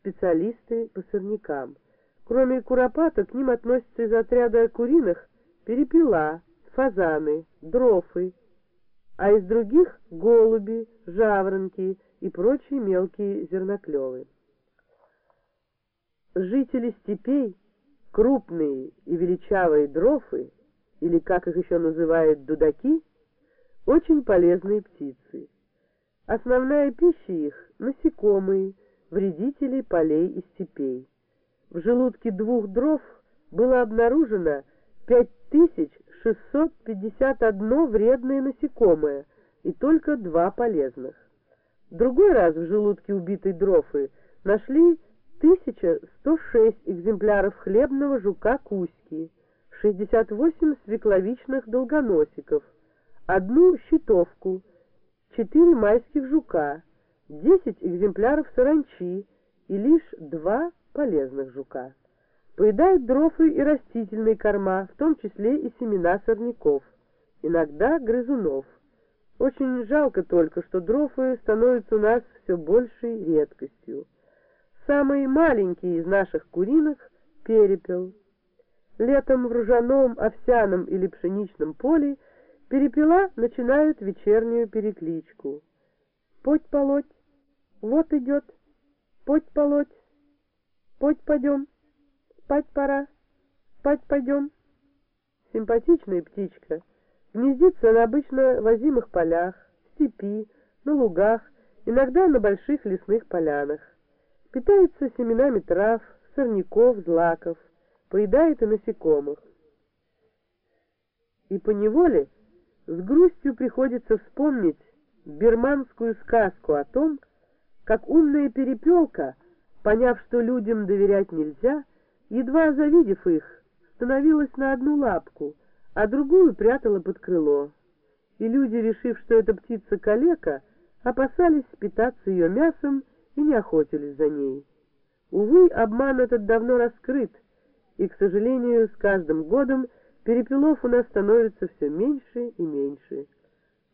специалисты по сорнякам. Кроме куропата, к ним относятся из отряда куриных перепела, фазаны, дрофы, а из других — голуби, жаворонки и прочие мелкие зерноклевы. Жители степей, крупные и величавые дрофы, или, как их еще называют, дудаки, очень полезные птицы. Основная пища их — насекомые, вредители полей и степей. В желудке двух дров было обнаружено 5651 вредное насекомое и только два полезных. Другой раз в желудке убитой дрофы нашли 1106 экземпляров хлебного жука Кузьки, 68 свекловичных долгоносиков, одну щитовку, 4 майских жука, 10 экземпляров саранчи и лишь два полезных жука. Поедают дрофы и растительные корма, в том числе и семена сорняков, иногда грызунов. Очень жалко только, что дрофы становятся у нас все большей редкостью. Самый маленький из наших куриных — перепел. Летом в ржаном, овсяном или пшеничном поле перепела начинают вечернюю перекличку. Поть полоть, вот идет, поть полоть, поть пойдем, спать пора, спать пойдем. Симпатичная птичка. Гнездится на обычно возимых полях, в степи, на лугах, иногда на больших лесных полянах. Питается семенами трав, сорняков, злаков, поедает и насекомых. И поневоле с грустью приходится вспомнить бирманскую сказку о том, как умная перепелка, поняв, что людям доверять нельзя, едва завидев их, становилась на одну лапку, а другую прятала под крыло. И люди, решив, что эта птица калека, опасались питаться ее мясом и не охотились за ней. Увы, обман этот давно раскрыт, и, к сожалению, с каждым годом перепелов у нас становится все меньше и меньше.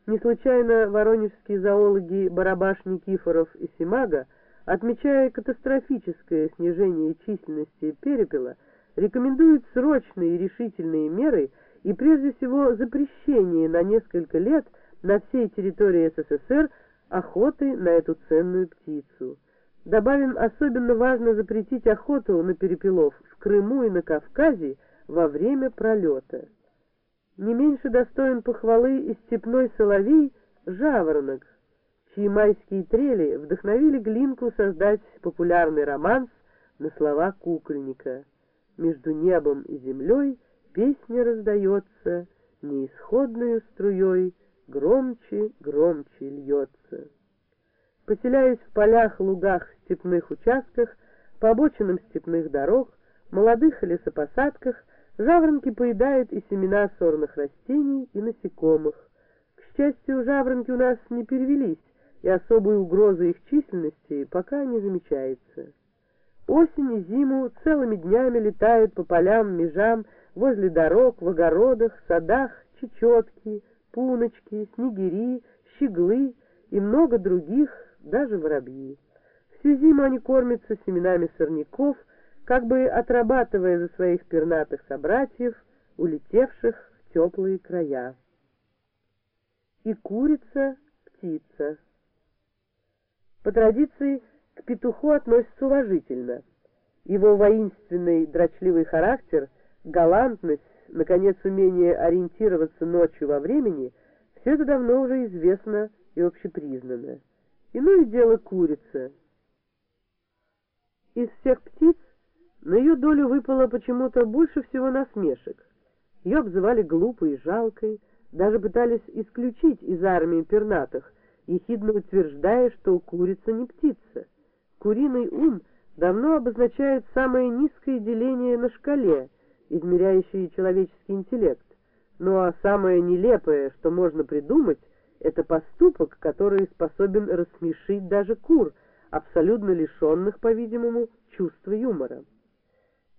Не случайно воронежские зоологи Барабаш Никифоров и Симага, отмечая катастрофическое снижение численности перепела, рекомендуют срочные и решительные меры и прежде всего запрещение на несколько лет на всей территории СССР охоты на эту ценную птицу. Добавим, особенно важно запретить охоту на перепелов в Крыму и на Кавказе во время пролета. Не меньше достоин похвалы и степной соловей жаворонок, чьи майские трели вдохновили Глинку создать популярный романс на слова кукольника. Между небом и землей песня раздается, неисходную струей громче, громче льется. Поселяясь в полях, лугах, степных участках, по обочинам степных дорог, молодых лесопосадках, жаворонки поедают и семена сорных растений, и насекомых. К счастью, жаворонки у нас не перевелись, и особой угрозы их численности пока не замечается. Осень и зиму целыми днями летают по полям, межам, возле дорог, в огородах, садах, чечетки, пуночки, снегири, щеглы и много других, даже воробьи. Всю зиму они кормятся семенами сорняков, как бы отрабатывая за своих пернатых собратьев, улетевших в теплые края. И курица, птица. По традиции к петуху относятся уважительно. Его воинственный, дрочливый характер, галантность, наконец, умение ориентироваться ночью во времени — все это давно уже известно и общепризнано. Иное дело курица. Из всех птиц на ее долю выпало почему-то больше всего насмешек. Ее обзывали глупой и жалкой, даже пытались исключить из армии пернатых, ехидно утверждая, что курица не птица. Куриный ум давно обозначает самое низкое деление на шкале, измеряющее человеческий интеллект. Ну а самое нелепое, что можно придумать, это поступок, который способен рассмешить даже кур, абсолютно лишенных, по-видимому, чувства юмора.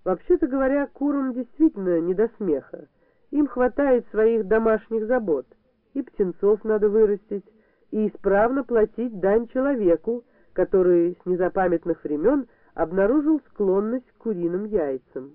Вообще-то говоря, курам действительно не до смеха. Им хватает своих домашних забот. И птенцов надо вырастить, и исправно платить дань человеку, который с незапамятных времен обнаружил склонность к куриным яйцам.